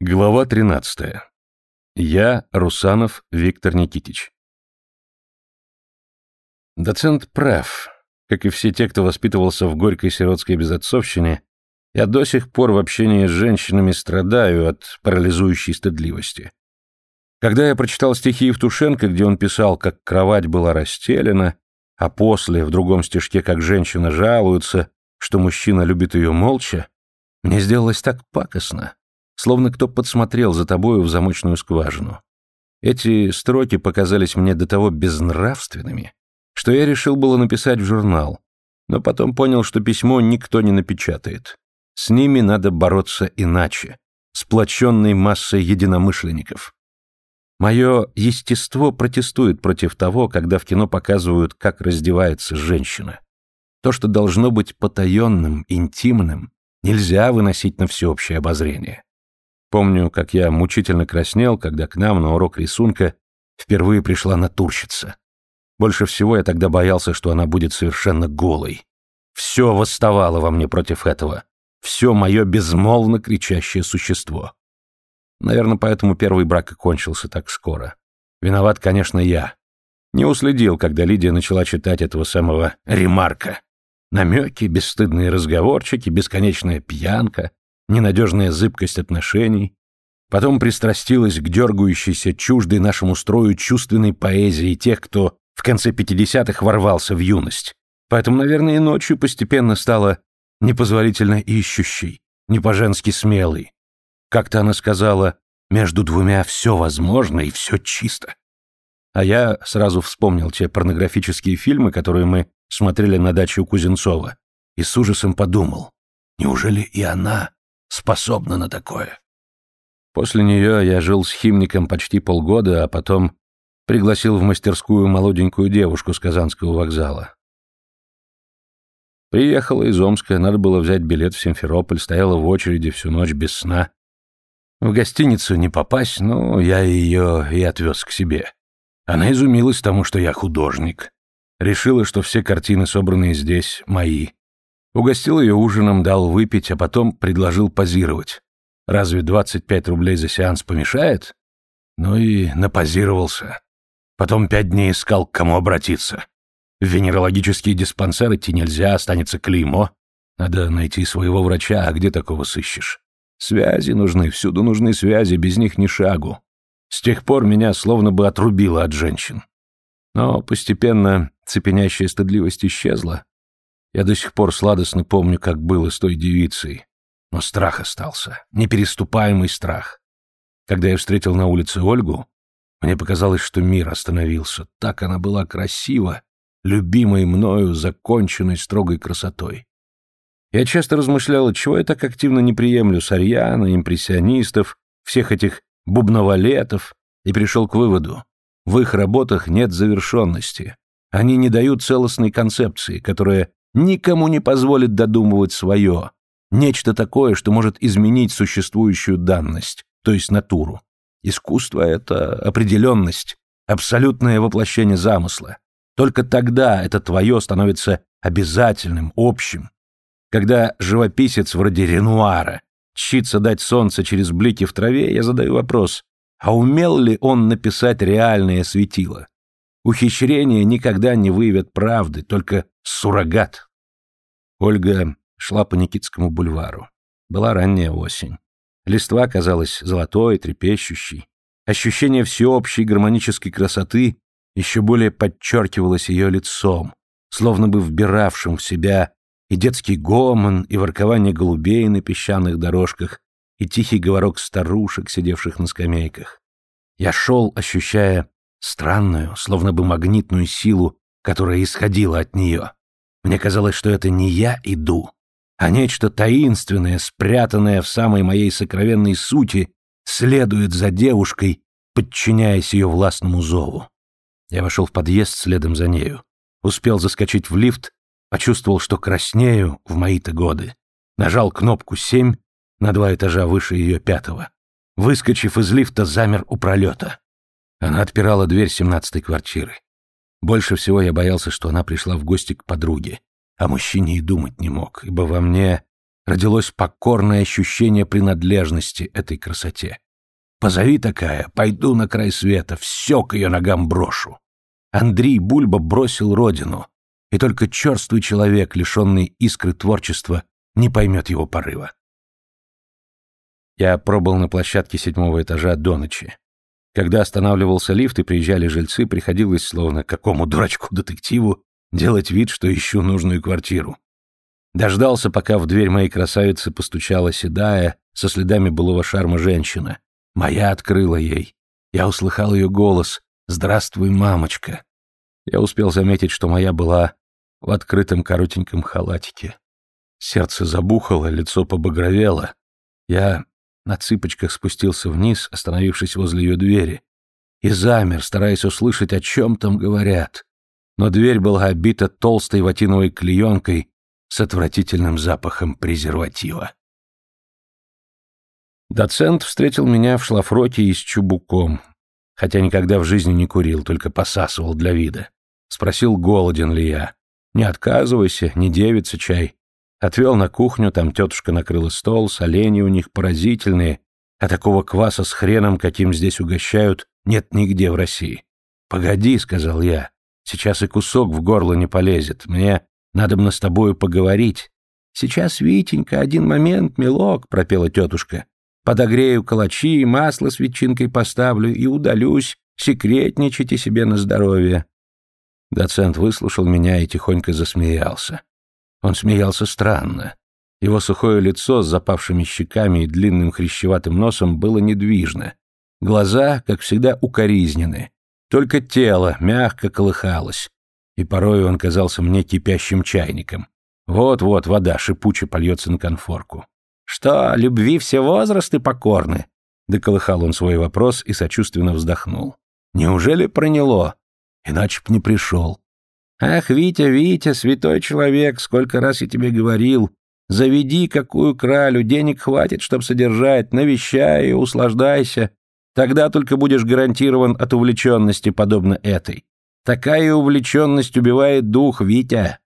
Глава 13. Я, Русанов Виктор Никитич. Доцент прав. Как и все те, кто воспитывался в горькой сиротской безотцовщине, я до сих пор в общении с женщинами страдаю от парализующей стыдливости. Когда я прочитал стихи Евтушенко, где он писал, как кровать была расстелена, а после, в другом стишке, как женщина жалуется, что мужчина любит ее молча, мне сделалось так пакостно, словно кто подсмотрел за тобою в замочную скважину. Эти строки показались мне до того безнравственными, что я решил было написать в журнал, но потом понял, что письмо никто не напечатает. С ними надо бороться иначе, сплоченной массой единомышленников. Мое естество протестует против того, когда в кино показывают, как раздевается женщина. То, что должно быть потаенным, интимным, нельзя выносить на всеобщее обозрение. Помню, как я мучительно краснел, когда к нам на урок рисунка впервые пришла натурщица. Больше всего я тогда боялся, что она будет совершенно голой. Все восставало во мне против этого. Все мое безмолвно кричащее существо. Наверное, поэтому первый брак и кончился так скоро. Виноват, конечно, я. Не уследил, когда Лидия начала читать этого самого ремарка. Намеки, бесстыдные разговорчики, бесконечная пьянка, ненадежная зыбкость отношений. Потом пристрастилась к дергающейся, чуждой нашему строю чувственной поэзии тех, кто в конце пятидесятых ворвался в юность. Поэтому, наверное, и ночью постепенно стала непозволительно ищущей, не по-женски смелой. Как-то она сказала, между двумя все возможно и все чисто. А я сразу вспомнил те порнографические фильмы, которые мы смотрели на даче у Кузенцова, и с ужасом подумал, неужели и она способна на такое. После нее я жил с химником почти полгода, а потом пригласил в мастерскую молоденькую девушку с Казанского вокзала. Приехала из Омска, надо было взять билет в Симферополь, стояла в очереди всю ночь без сна. В гостиницу не попасть, но я ее и отвез к себе. Она изумилась тому, что я художник. Решила, что все картины, собранные здесь, мои. Угостил ее ужином, дал выпить, а потом предложил позировать. Разве 25 рублей за сеанс помешает? Ну и напозировался. Потом пять дней искал, к кому обратиться. В венерологический диспансер идти нельзя, останется клеймо. Надо найти своего врача, а где такого сыщешь? Связи нужны, всюду нужны связи, без них ни шагу. С тех пор меня словно бы отрубило от женщин. Но постепенно цепенящая стыдливость исчезла, я до сих пор сладостно помню, как было с той девицей. Но страх остался, непереступаемый страх. Когда я встретил на улице Ольгу, мне показалось, что мир остановился. Так она была красива, любимой мною, законченной строгой красотой. Я часто размышлял, чего я так активно не приемлю Сарьяна, импрессионистов, всех этих бубновалетов, и пришел к выводу. В их работах нет завершенности. Они не дают целостной концепции, которая никому не позволит додумывать свое, нечто такое, что может изменить существующую данность, то есть натуру. Искусство — это определенность, абсолютное воплощение замысла. Только тогда это твое становится обязательным, общим. Когда живописец вроде Ренуара чится дать солнце через блики в траве, я задаю вопрос, а умел ли он написать реальное светило? Ухищрения никогда не выявят правды, только суррогат. Ольга шла по Никитскому бульвару. Была ранняя осень. Листва казалась золотой, трепещущей. Ощущение всеобщей гармонической красоты еще более подчеркивалось ее лицом, словно бы вбиравшим в себя и детский гомон, и воркование голубей на песчаных дорожках, и тихий говорок старушек, сидевших на скамейках. Я шел, ощущая странную, словно бы магнитную силу, которая исходила от нее. Мне казалось, что это не я иду, а нечто таинственное, спрятанное в самой моей сокровенной сути, следует за девушкой, подчиняясь ее властному зову. Я вошел в подъезд следом за нею. Успел заскочить в лифт, почувствовал, что краснею в мои-то годы. Нажал кнопку «семь» на два этажа выше ее пятого. Выскочив из лифта, замер у пролета. Она отпирала дверь семнадцатой квартиры. Больше всего я боялся, что она пришла в гости к подруге, а мужчине и думать не мог, ибо во мне родилось покорное ощущение принадлежности этой красоте. Позови такая, пойду на край света, все к ее ногам брошу. Андрей Бульба бросил родину, и только черствый человек, лишенный искры творчества, не поймет его порыва. Я пробыл на площадке седьмого этажа до ночи. Когда останавливался лифт и приезжали жильцы, приходилось, словно какому дурачку-детективу, делать вид, что ищу нужную квартиру. Дождался, пока в дверь моей красавицы постучала седая, со следами былого шарма женщина. Моя открыла ей. Я услыхал ее голос «Здравствуй, мамочка». Я успел заметить, что моя была в открытом коротеньком халатике. Сердце забухало, лицо побагровело. Я на цыпочках спустился вниз, остановившись возле ее двери, и замер, стараясь услышать, о чем там говорят. Но дверь была обита толстой ватиновой клеенкой с отвратительным запахом презерватива. Доцент встретил меня в шлафроке и с чубуком, хотя никогда в жизни не курил, только посасывал для вида. Спросил, голоден ли я. Не отказывайся, не девица чай. Отвел на кухню, там тетушка накрыла стол, соленья у них поразительные, а такого кваса с хреном, каким здесь угощают, нет нигде в России. «Погоди», — сказал я, — «сейчас и кусок в горло не полезет, мне надо бы с тобою поговорить». «Сейчас, Витенька, один момент, милок», — пропела тетушка. «Подогрею калачи, масло с ветчинкой поставлю и удалюсь, секретничайте себе на здоровье». Доцент выслушал меня и тихонько засмеялся. Он смеялся странно. Его сухое лицо с запавшими щеками и длинным хрящеватым носом было недвижно. Глаза, как всегда, укоризнены. Только тело мягко колыхалось. И порой он казался мне кипящим чайником. Вот-вот вода шипуче польется на конфорку. «Что, любви все возрасты покорны?» Доколыхал он свой вопрос и сочувственно вздохнул. «Неужели проняло? Иначе б не пришел. «Ах, Витя, Витя, святой человек, сколько раз я тебе говорил, заведи какую кралю, денег хватит, чтоб содержать, навещай и услаждайся, тогда только будешь гарантирован от увлеченности, подобно этой. Такая увлеченность убивает дух, Витя.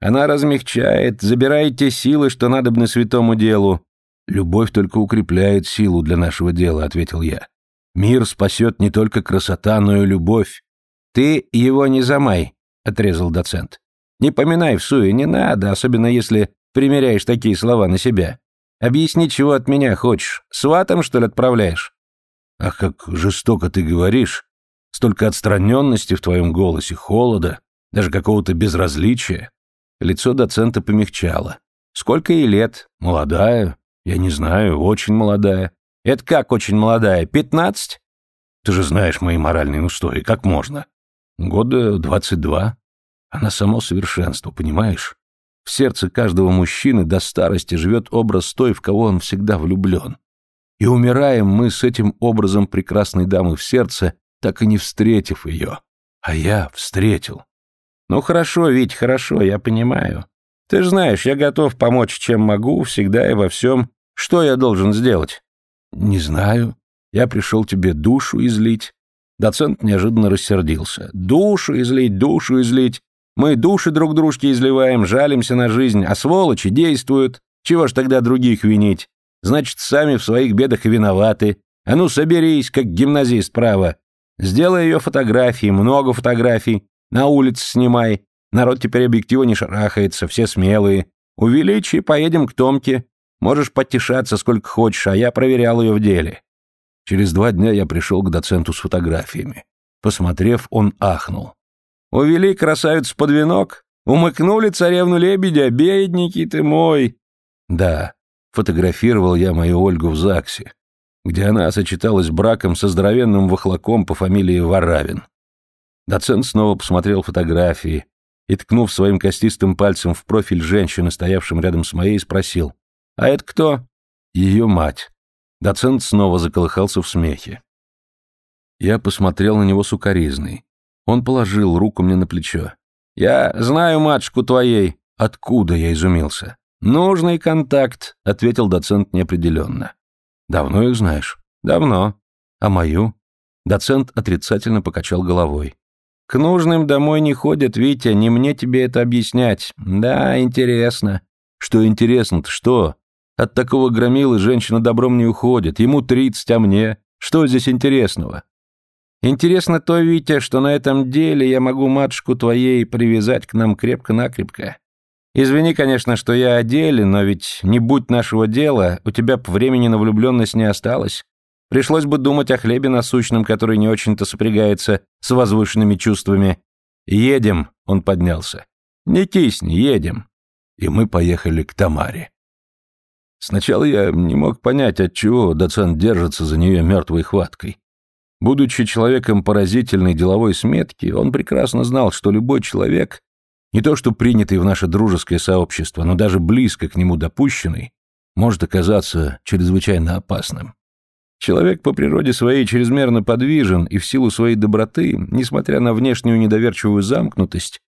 Она размягчает, забирает те силы, что надобны святому делу. Любовь только укрепляет силу для нашего дела, ответил я. Мир спасет не только красота, но и любовь. Ты его не замай, — отрезал доцент. «Не поминай в суе, не надо, особенно если примеряешь такие слова на себя. Объясни, чего от меня хочешь. Сватом, что ли, отправляешь?» «Ах, как жестоко ты говоришь. Столько отстраненности в твоем голосе, холода, даже какого-то безразличия». Лицо доцента помягчало. «Сколько ей лет? Молодая? Я не знаю, очень молодая». «Это как очень молодая? Пятнадцать?» «Ты же знаешь мои моральные устои, как можно?» Года двадцать два. Она само совершенство, понимаешь? В сердце каждого мужчины до старости живет образ той, в кого он всегда влюблен. И умираем мы с этим образом прекрасной дамы в сердце, так и не встретив ее. А я встретил. Ну хорошо, Вить, хорошо, я понимаю. Ты же знаешь, я готов помочь, чем могу, всегда и во всем. Что я должен сделать? Не знаю. Я пришел тебе душу излить. Доцент неожиданно рассердился. «Душу излить, душу излить. Мы души друг дружке изливаем, жалимся на жизнь, а сволочи действуют. Чего ж тогда других винить? Значит, сами в своих бедах и виноваты. А ну, соберись, как гимназист, право. Сделай ее фотографии, много фотографий. На улице снимай. Народ теперь объектива не шарахается, все смелые. Увеличи, поедем к Томке. Можешь потешаться сколько хочешь, а я проверял ее в деле. Через два дня я пришел к доценту с фотографиями. Посмотрев, он ахнул. «Увели красавицу под венок? Умыкнули царевну-лебедя? Бедненький ты мой!» «Да, фотографировал я мою Ольгу в ЗАГСе, где она сочеталась браком со здоровенным вахлаком по фамилии Варавин. Доцент снова посмотрел фотографии и, ткнув своим костистым пальцем в профиль женщины, стоявшим рядом с моей, спросил, «А это кто?» «Ее мать». Доцент снова заколыхался в смехе. Я посмотрел на него сукоризной. Он положил руку мне на плечо. «Я знаю матушку твоей». «Откуда?» — я изумился. «Нужный контакт», — ответил доцент неопределенно. «Давно их знаешь?» «Давно». «А мою?» Доцент отрицательно покачал головой. «К нужным домой не ходят, Витя, не мне тебе это объяснять. Да, интересно. Что интересно-то, что? От такого громилы женщина добром не уходит. Ему тридцать, а мне? Что здесь интересного? Интересно то, Витя, что на этом деле я могу матушку твоей привязать к нам крепко-накрепко. Извини, конечно, что я о деле, но ведь не будь нашего дела, у тебя б времени на влюбленность не осталось. Пришлось бы думать о хлебе насущном, который не очень-то сопрягается с возвышенными чувствами. Едем, он поднялся. Не кисни, едем. И мы поехали к Тамаре. Сначала я не мог понять, отчего доцент держится за нее мертвой хваткой. Будучи человеком поразительной деловой сметки, он прекрасно знал, что любой человек, не то что принятый в наше дружеское сообщество, но даже близко к нему допущенный, может оказаться чрезвычайно опасным. Человек по природе своей чрезмерно подвижен и в силу своей доброты, несмотря на внешнюю недоверчивую замкнутость,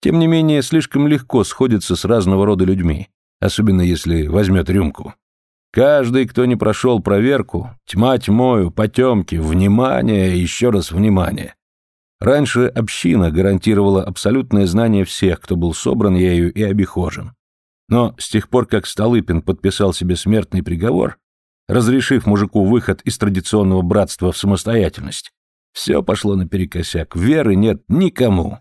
тем не менее слишком легко сходится с разного рода людьми, особенно если возьмет рюмку. Каждый, кто не прошел проверку, тьма тьмою, потемки, внимание, еще раз внимание. Раньше община гарантировала абсолютное знание всех, кто был собран ею и обихожен. Но с тех пор, как Столыпин подписал себе смертный приговор, разрешив мужику выход из традиционного братства в самостоятельность, все пошло наперекосяк, веры нет никому.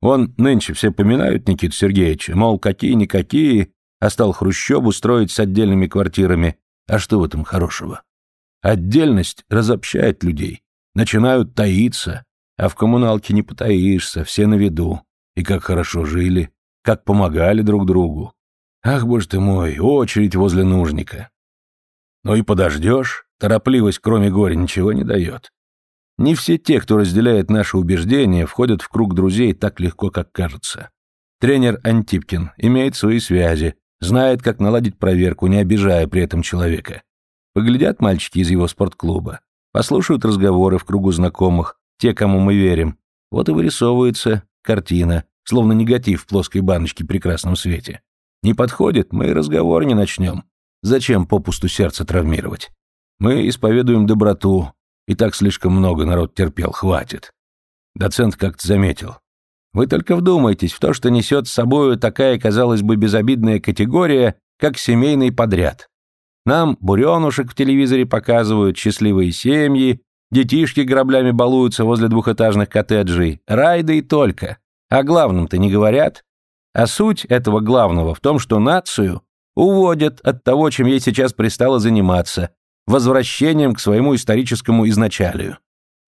Он нынче все поминают Никиту Сергеевича, мол, какие-никакие, а стал Хрущеву строить с отдельными квартирами. А что в этом хорошего? Отдельность разобщает людей, начинают таиться, а в коммуналке не потаишься, все на виду. И как хорошо жили, как помогали друг другу. Ах, боже ты мой, очередь возле нужника. Ну и подождешь, торопливость, кроме горя, ничего не дает. Не все те, кто разделяет наши убеждения, входят в круг друзей так легко, как кажется. Тренер Антипкин имеет свои связи, Знает, как наладить проверку, не обижая при этом человека. Поглядят мальчики из его спортклуба, послушают разговоры в кругу знакомых, те, кому мы верим. Вот и вырисовывается картина, словно негатив в плоской баночке при красном свете. Не подходит, мы и разговор не начнем. Зачем попусту сердце травмировать? Мы исповедуем доброту, и так слишком много народ терпел, хватит. Доцент как-то заметил. Вы только вдумайтесь в то, что несет с собою такая, казалось бы, безобидная категория, как семейный подряд. Нам буренушек в телевизоре показывают, счастливые семьи, детишки граблями балуются возле двухэтажных коттеджей, райды и только. О главном-то не говорят. А суть этого главного в том, что нацию уводят от того, чем ей сейчас пристало заниматься, возвращением к своему историческому изначалию.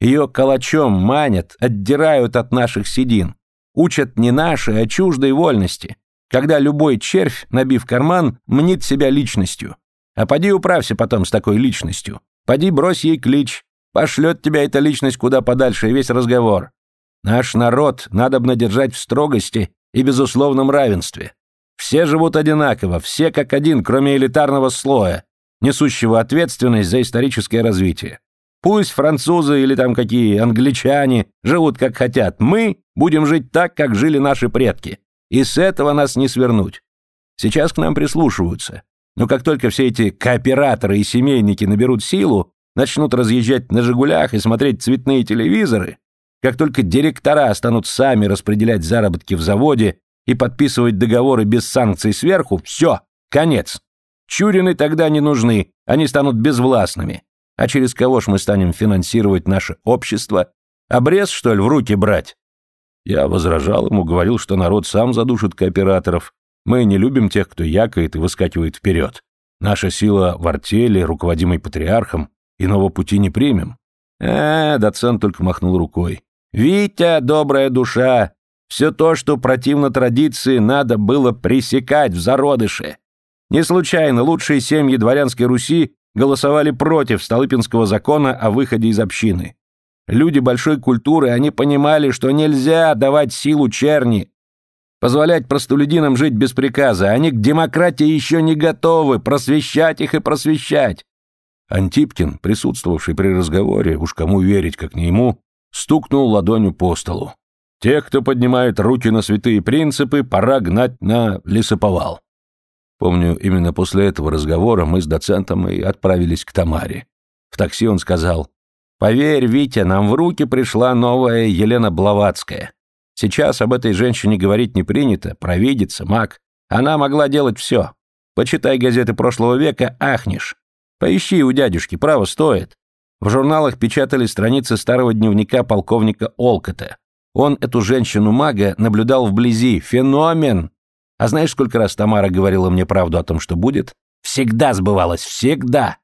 Ее калачом манят, отдирают от наших седин, учат не наши, а чуждой вольности, когда любой червь, набив карман, мнит себя личностью. А поди управься потом с такой личностью. Поди брось ей клич, пошлет тебя эта личность куда подальше и весь разговор. Наш народ надо бы держать в строгости и безусловном равенстве. Все живут одинаково, все как один, кроме элитарного слоя, несущего ответственность за историческое развитие. Пусть французы или там какие англичане живут как хотят. Мы будем жить так, как жили наши предки. И с этого нас не свернуть. Сейчас к нам прислушиваются. Но как только все эти кооператоры и семейники наберут силу, начнут разъезжать на «Жигулях» и смотреть цветные телевизоры, как только директора станут сами распределять заработки в заводе и подписывать договоры без санкций сверху, все, конец. Чурины тогда не нужны, они станут безвластными. А через кого ж мы станем финансировать наше общество? Обрез, что ли, в руки брать? Я возражал ему, говорил, что народ сам задушит кооператоров. Мы не любим тех, кто якает и выскакивает вперед. Наша сила в артели, руководимой патриархом, иного пути не примем. Э, доцент только махнул рукой. «Витя, добрая душа, все то, что противно традиции, надо было пресекать в зародыше. Не случайно лучшие семьи дворянской Руси голосовали против Столыпинского закона о выходе из общины. Люди большой культуры, они понимали, что нельзя давать силу черни, позволять простолюдинам жить без приказа. Они к демократии еще не готовы, просвещать их и просвещать. Антипкин, присутствовавший при разговоре, уж кому верить, как не ему, стукнул ладонью по столу. Тех, кто поднимает руки на святые принципы, пора гнать на лесоповал. Помню, именно после этого разговора мы с доцентом и отправились к Тамаре. В такси он сказал, «Поверь, Витя, нам в руки пришла новая Елена Блаватская. Сейчас об этой женщине говорить не принято, провидица, маг. Она могла делать все. Почитай газеты прошлого века, ахнешь. Поищи у дядюшки, право стоит. В журналах печатали страницы старого дневника полковника Олкота. Он эту женщину-мага наблюдал вблизи. Феномен! А знаешь, сколько раз Тамара говорила мне правду о том, что будет? Всегда сбывалось, всегда.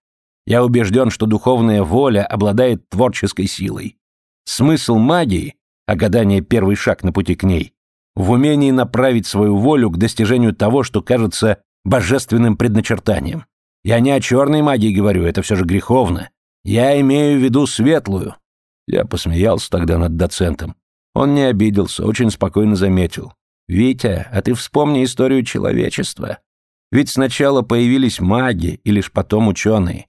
Я убежден, что духовная воля обладает творческой силой. Смысл магии, а гадание – первый шаг на пути к ней, в умении направить свою волю к достижению того, что кажется божественным предначертанием. Я не о черной магии говорю, это все же греховно. Я имею в виду светлую. Я посмеялся тогда над доцентом. Он не обиделся, очень спокойно заметил. «Витя, а ты вспомни историю человечества. Ведь сначала появились маги, и лишь потом ученые.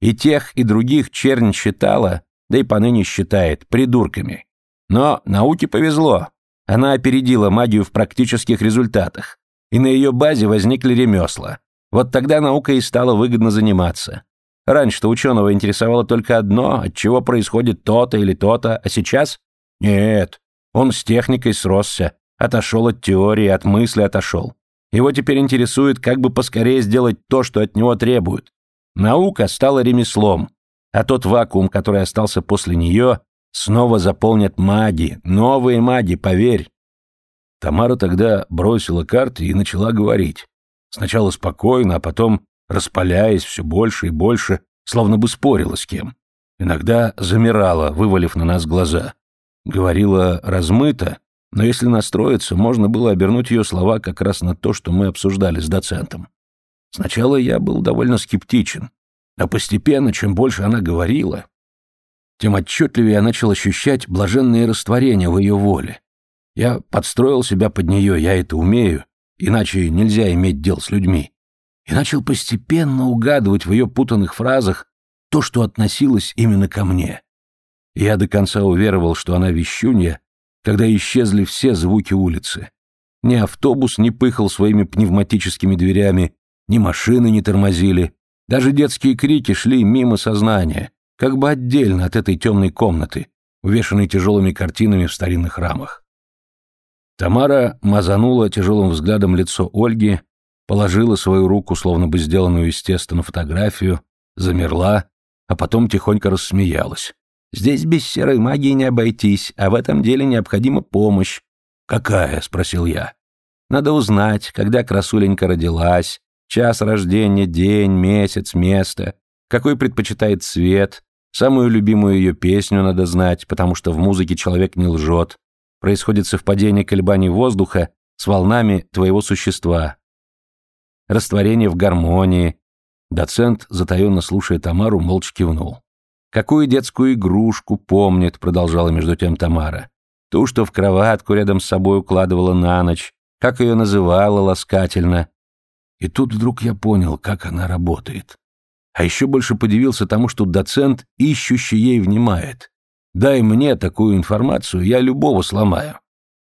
И тех, и других чернь считала, да и поныне считает, придурками. Но науке повезло. Она опередила магию в практических результатах. И на ее базе возникли ремесла. Вот тогда наука и стала выгодно заниматься. Раньше-то ученого интересовало только одно, от чего происходит то-то или то-то, а сейчас? Нет, он с техникой сросся, отошел от теории, от мысли отошел. Его теперь интересует, как бы поскорее сделать то, что от него требуют. Наука стала ремеслом, а тот вакуум, который остался после нее, снова заполнят маги, новые маги, поверь. Тамара тогда бросила карты и начала говорить. Сначала спокойно, а потом, распаляясь все больше и больше, словно бы спорила с кем. Иногда замирала, вывалив на нас глаза. Говорила размыто, но если настроиться, можно было обернуть ее слова как раз на то, что мы обсуждали с доцентом. Сначала я был довольно скептичен, а постепенно, чем больше она говорила, тем отчетливее я начал ощущать блаженное растворение в ее воле. Я подстроил себя под нее, я это умею, иначе нельзя иметь дел с людьми. И начал постепенно угадывать в ее путанных фразах то, что относилось именно ко мне. Я до конца уверовал, что она вещунья, когда исчезли все звуки улицы. Ни автобус не пыхал своими пневматическими дверями, ни машины не тормозили, даже детские крики шли мимо сознания, как бы отдельно от этой темной комнаты, увешанной тяжелыми картинами в старинных рамах. Тамара мазанула тяжелым взглядом лицо Ольги, положила свою руку, словно бы сделанную из теста, на фотографию, замерла, а потом тихонько рассмеялась. Здесь без серой магии не обойтись, а в этом деле необходима помощь. «Какая?» — спросил я. «Надо узнать, когда красуленька родилась, час рождения, день, месяц, место, какой предпочитает цвет, самую любимую ее песню надо знать, потому что в музыке человек не лжет. Происходит совпадение колебаний воздуха с волнами твоего существа. Растворение в гармонии». Доцент, затаенно слушая Тамару, молча кивнул. Какую детскую игрушку помнит, продолжала между тем Тамара. Ту, что в кроватку рядом с собой укладывала на ночь, как ее называла ласкательно. И тут вдруг я понял, как она работает. А еще больше подивился тому, что доцент ищущий ей внимает. Дай мне такую информацию, я любого сломаю.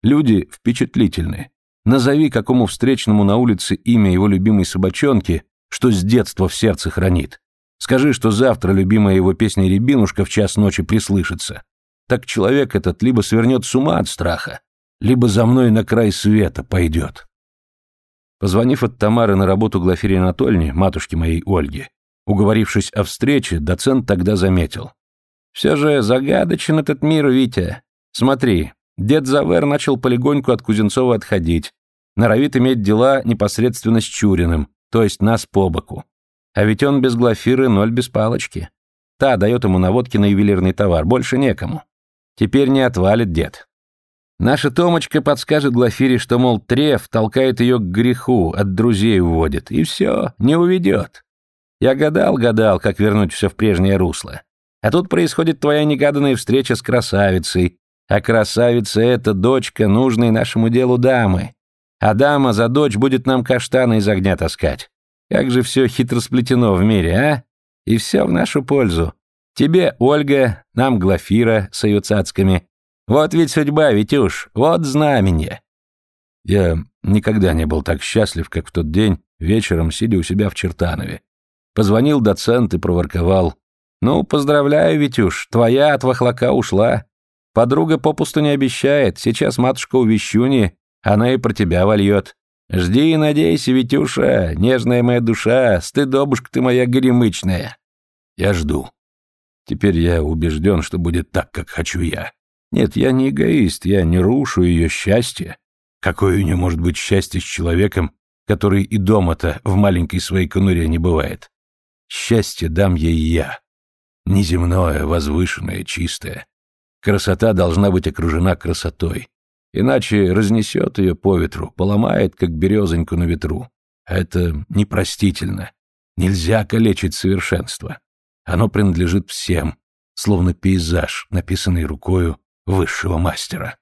Люди впечатлительны. Назови какому встречному на улице имя его любимой собачонки, что с детства в сердце хранит. Скажи, что завтра любимая его песня «Рябинушка» в час ночи прислышится. Так человек этот либо свернет с ума от страха, либо за мной на край света пойдет. Позвонив от Тамары на работу Глафире Анатольевне, матушке моей Ольге, уговорившись о встрече, доцент тогда заметил. «Все же загадочен этот мир, Витя. Смотри, дед Завер начал полегоньку от Кузенцова отходить, норовит иметь дела непосредственно с Чуриным, то есть нас по боку. А ведь он без глафиры ноль без палочки. Та дает ему наводки на ювелирный товар, больше некому. Теперь не отвалит дед. Наша Томочка подскажет Глафире, что, мол, треф толкает ее к греху, от друзей уводит, и все, не уведет. Я гадал-гадал, как вернуть все в прежнее русло. А тут происходит твоя негаданная встреча с красавицей, а красавица — это дочка нужной нашему делу дамы. А дама за дочь будет нам каштаны из огня таскать. Как же все хитро сплетено в мире, а? И все в нашу пользу. Тебе Ольга, нам Глафира с ее. Вот ведь судьба, Витюш, вот знамение. Я никогда не был так счастлив, как в тот день, вечером, сидя у себя в Чертанове. Позвонил доцент и проворковал. «Ну, поздравляю, Витюш, твоя от вахлака ушла. Подруга попусту не обещает, сейчас матушка у Вещуни, она и про тебя вольет. Жди и надейся, Витюша, нежная моя душа, стыдобушка ты моя горемычная. Я жду. Теперь я убежден, что будет так, как хочу я. Нет, я не эгоист, я не рушу ее счастье. Какое у нее может быть счастье с человеком, который и дома-то в маленькой своей конуре не бывает? Счастье дам ей я. Неземное, возвышенное, чистое. Красота должна быть окружена красотой. Иначе разнесет ее по ветру, поломает, как березоньку на ветру. Это непростительно. Нельзя калечить совершенство. Оно принадлежит всем, словно пейзаж, написанный рукою высшего мастера.